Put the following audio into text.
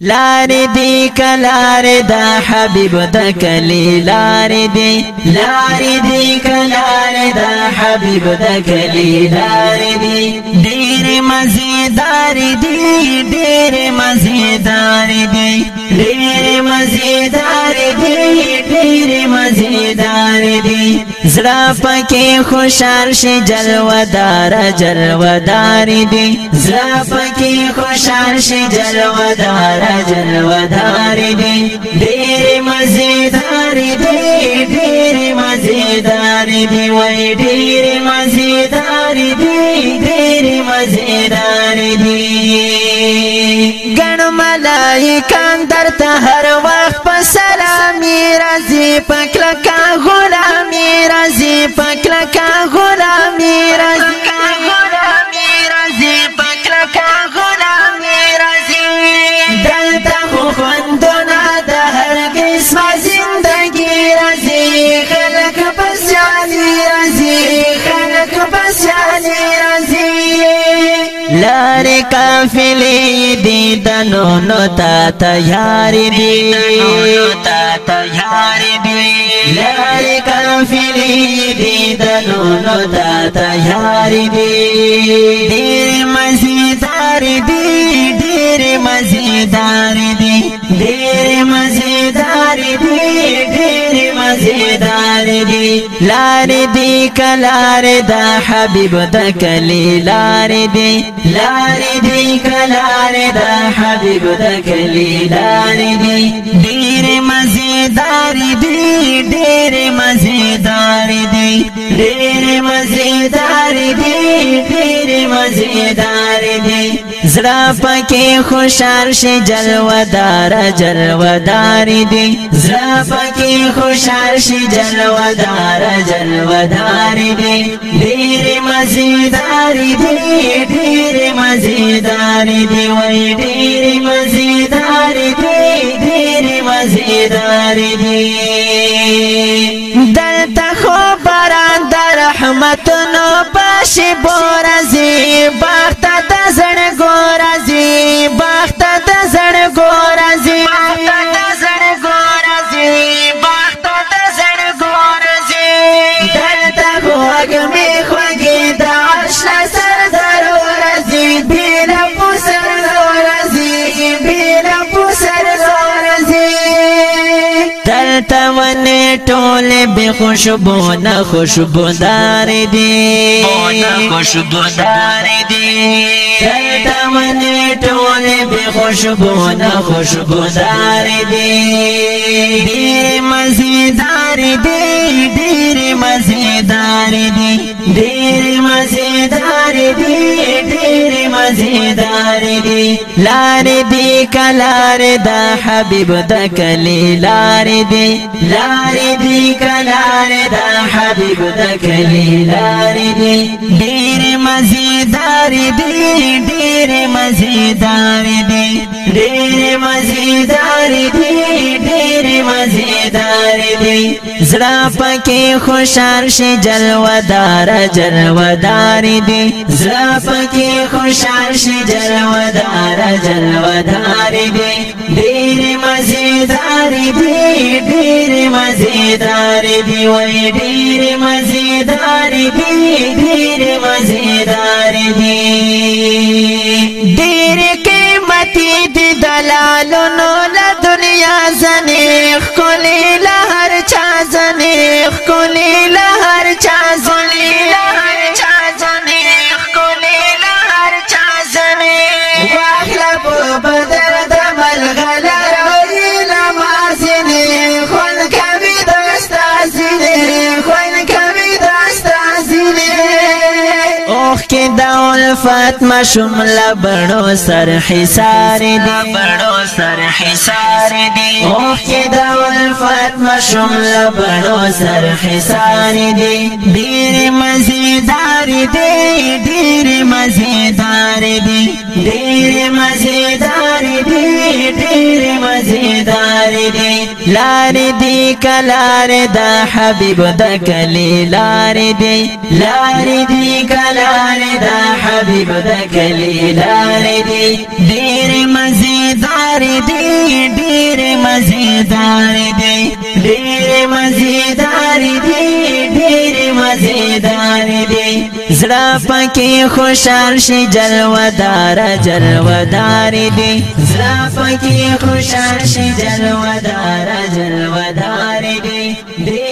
لار دی کلار دا حبیب د کلی لار دی لار دی کلار دا حبیب د کلی لار دی ډیر مزیدار دی ډیر مزیدار دی دي زړه پکې خوشحال شي جلودار جلودار دي زړه پکې خوشحال شي جلودار جلودار دي ډېر مزیدار دي ډېر مزیدار دي وای ډېر مزیدار دي ډېر مزیدار دي ګڼ ملائکان درته هر وخت په سلامي راځي په کلکه غلامي راځي لار قافلی دی دنو نو تا تیار دی تا تیار دی لار قافلی دی دنو نو تا تیار دی دیر مزیدار دی دیر مزیدار دی دیر مزیدار دی دی لار دی کلار دا حبیب د کلی لار دی لار دی کلار دا حبیب د کلی لار دی ډیر مزیدار دی ډیر مزیدار دی ډیر مزیدار دی ډیر مزیدار دی زړه پکې خوشحال شي جلودار جلودار دی زړه پکې خوشحال شي جلودار جلودار دی ډېر مزیدار دی ډېر مزیدار دی وای ډېر مزیدار دی ډېر مزیدار دی نعمتونو پښې بورځي باغ ته د زړګو راځي باغ ته د زړګو راځي ټول به خوشبو نه خوشبودار دي خوشبودار دي دلته باندې ټول به خوشبو نه خوشبودار دي ډېر مزیدار دي ډېر مزیدار دي ډېر مزیدار دي مزیدار دی لار دی کلار دا حبیب د کلی لار دی لار دی کلار دا حبیب د کلی لار دی ډیر مزیدار دی ډیر مزیدار دی ډیر مزیدار دی مزیدار دی زړه پکې خوشحال شي جلودار جلودار دی زړه پکې خوشحال شي جلودار جلودار دی ډېر مزیدار دی ډېر مزیدار دی وای ډېر مزیدار دی ډېر مزیدار دی ډېر قیمتي دی دلالون ښکلی له هر چا زنې ښکلی له هر چا کې دا الفات مشم لبړو سر حصار دی لبړو سر حصار دی روح کې دا الفات مشم لبړو سر حصار دی ډیر مزیدار دی ډیر مزیدار دی ډیر مزیدار دی ډیر مزیدار لاردي دی لار دی کلار لاردي حبیب د کلی لار دی لار دی کلار دا حبیب د کلی لار دی ډیر مزیدار زړه پکې خوشحال شي جلودار جلودار دی زړه پکې خوشحال شي جلودار جلودار دی